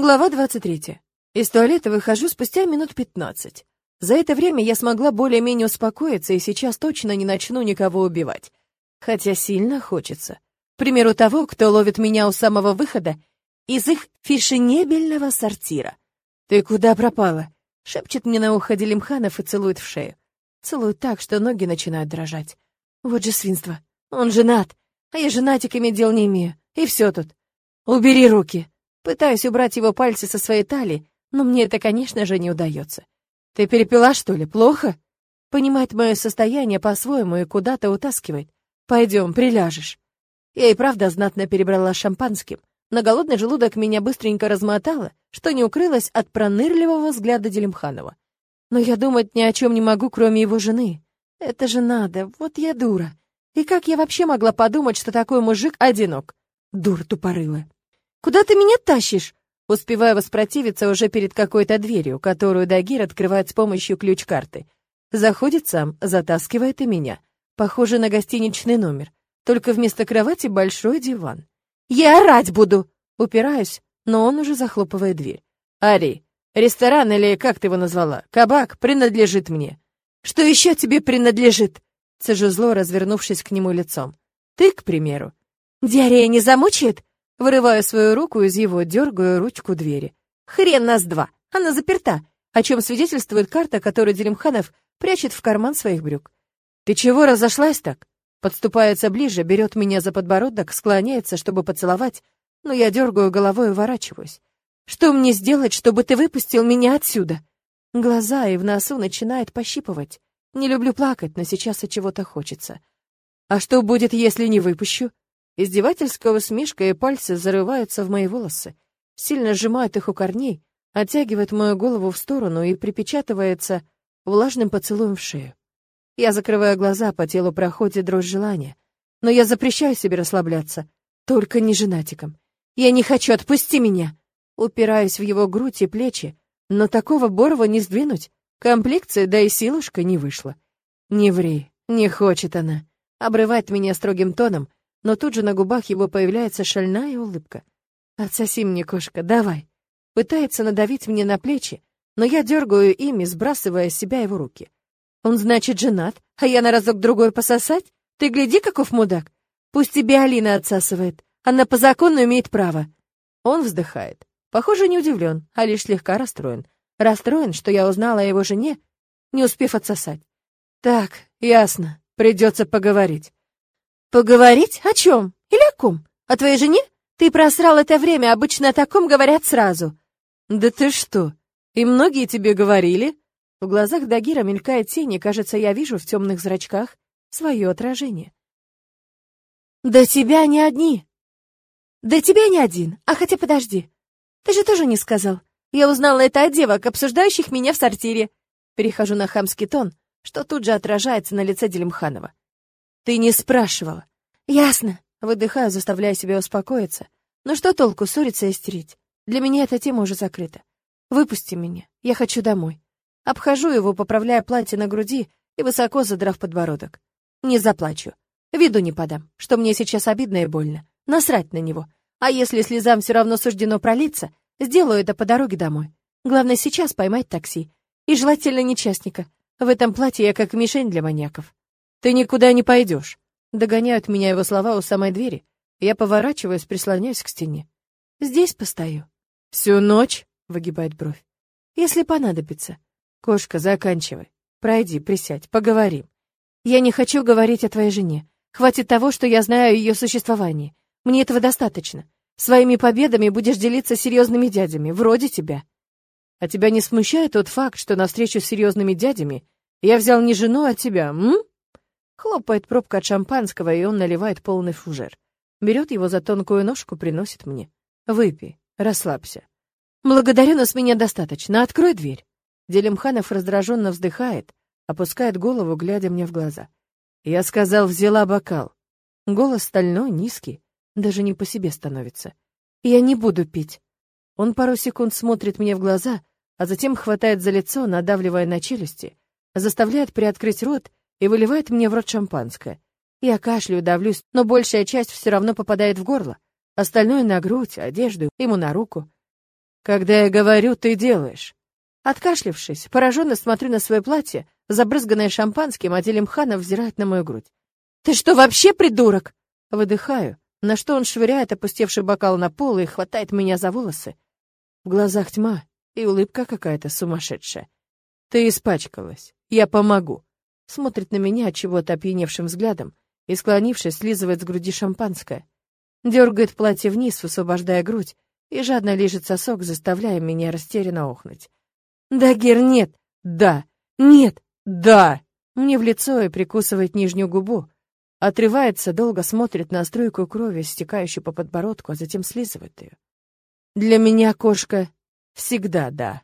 Глава 23. Из туалета выхожу спустя минут 15. За это время я смогла более-менее успокоиться и сейчас точно не начну никого убивать. Хотя сильно хочется. К примеру того, кто ловит меня у самого выхода из их фешенебельного сортира. «Ты куда пропала?» — шепчет мне на ухо Делимханов и целует в шею. Целует так, что ноги начинают дрожать. Вот же свинство. Он женат, а я женатиками дел не имею. И все тут. Убери руки. Пытаюсь убрать его пальцы со своей талии, но мне это, конечно же, не удается. «Ты перепила, что ли? Плохо?» Понимает мое состояние по-своему и куда-то утаскивает. «Пойдем, приляжешь». Я и правда знатно перебрала шампанским. На голодный желудок меня быстренько размотало, что не укрылось от пронырливого взгляда Делимханова. Но я думать ни о чем не могу, кроме его жены. Это же надо, вот я дура. И как я вообще могла подумать, что такой мужик одинок? Дура тупорылая. «Куда ты меня тащишь?» Успеваю воспротивиться уже перед какой-то дверью, которую Дагир открывает с помощью ключ-карты. Заходит сам, затаскивает и меня. Похоже на гостиничный номер. Только вместо кровати большой диван. «Я орать буду!» Упираюсь, но он уже захлопывает дверь. «Ари, ресторан или как ты его назвала? Кабак принадлежит мне». «Что еще тебе принадлежит?» Цежу зло, развернувшись к нему лицом. «Ты, к примеру». «Диарея не замучает?» Вырываю свою руку из его, дергаю ручку двери. Хрен нас два, она заперта, о чем свидетельствует карта, которую Делимханов прячет в карман своих брюк. «Ты чего разошлась так?» Подступается ближе, берет меня за подбородок, склоняется, чтобы поцеловать, но я дергаю головой и уворачиваюсь. «Что мне сделать, чтобы ты выпустил меня отсюда?» Глаза и в носу начинает пощипывать. Не люблю плакать, но сейчас от чего-то хочется. «А что будет, если не выпущу?» Издевательская усмешка и пальцы зарываются в мои волосы, сильно сжимают их у корней, оттягивает мою голову в сторону и припечатывается влажным поцелуем в шею. Я закрываю глаза, по телу проходит дрожь желания. Но я запрещаю себе расслабляться. Только не женатиком. Я не хочу, отпусти меня! Упираюсь в его грудь и плечи, но такого Борова не сдвинуть. Комплекция, да и силушка не вышла. Не ври, не хочет она. Обрывает меня строгим тоном, но тут же на губах его появляется шальная улыбка. «Отсоси мне, кошка, давай!» Пытается надавить мне на плечи, но я дергаю ими, сбрасывая с себя его руки. «Он, значит, женат, а я на разок-другой пососать? Ты гляди, каков мудак! Пусть тебе Алина отсасывает, она по закону имеет право!» Он вздыхает. Похоже, не удивлен, а лишь слегка расстроен. Расстроен, что я узнала о его жене, не успев отсосать. «Так, ясно, придется поговорить. «Поговорить? О чем? Или о ком? О твоей жене? Ты просрал это время, обычно о таком говорят сразу». «Да ты что? И многие тебе говорили?» В глазах Дагира мелькает тень, и, кажется, я вижу в темных зрачках свое отражение. «Да тебя не одни!» «Да тебя не один! А хотя подожди! Ты же тоже не сказал! Я узнала это от девок, обсуждающих меня в сортире!» Перехожу на хамский тон, что тут же отражается на лице Делимханова. Ты не спрашивала. Ясно. Выдыхаю, заставляя себя успокоиться. Но что толку ссориться и истерить? Для меня эта тема уже закрыта. Выпусти меня. Я хочу домой. Обхожу его, поправляя платье на груди и высоко задрав подбородок. Не заплачу. Виду не подам, что мне сейчас обидно и больно. Насрать на него. А если слезам все равно суждено пролиться, сделаю это по дороге домой. Главное сейчас поймать такси. И желательно не частника. В этом платье я как мишень для маньяков. «Ты никуда не пойдешь!» Догоняют меня его слова у самой двери. Я поворачиваюсь, прислоняюсь к стене. «Здесь постою». «Всю ночь?» — выгибает бровь. «Если понадобится». «Кошка, заканчивай. Пройди, присядь, поговорим». «Я не хочу говорить о твоей жене. Хватит того, что я знаю о ее существовании. Мне этого достаточно. Своими победами будешь делиться серьезными дядями, вроде тебя». «А тебя не смущает тот факт, что на встречу с серьезными дядями я взял не жену, а тебя, м?» Хлопает пробка от шампанского, и он наливает полный фужер. Берет его за тонкую ножку, приносит мне. «Выпей, расслабься». «Благодарю, но с меня достаточно. Открой дверь». Делимханов раздраженно вздыхает, опускает голову, глядя мне в глаза. Я сказал, взяла бокал. Голос стальной, низкий, даже не по себе становится. «Я не буду пить». Он пару секунд смотрит мне в глаза, а затем хватает за лицо, надавливая на челюсти, заставляет приоткрыть рот и выливает мне в рот шампанское. Я кашляю, давлюсь, но большая часть все равно попадает в горло. Остальное на грудь, одежду, ему на руку. Когда я говорю, ты делаешь. Откашлившись, пораженно смотрю на свое платье, забрызганное шампанским, а Делимханов взирает на мою грудь. «Ты что, вообще придурок?» Выдыхаю, на что он швыряет опустевший бокал на пол и хватает меня за волосы. В глазах тьма и улыбка какая-то сумасшедшая. «Ты испачкалась. Я помогу». Смотрит на меня чего-то опьяневшим взглядом и, склонившись, слизывает с груди шампанское. Дергает платье вниз, высвобождая грудь, и жадно лежит сосок, заставляя меня растерянно охнуть. «Да, Гер, нет! Да! Нет! Да!» Мне в лицо и прикусывает нижнюю губу. Отрывается, долго смотрит на струйку крови, стекающую по подбородку, а затем слизывает ее. Для меня кошка всегда да.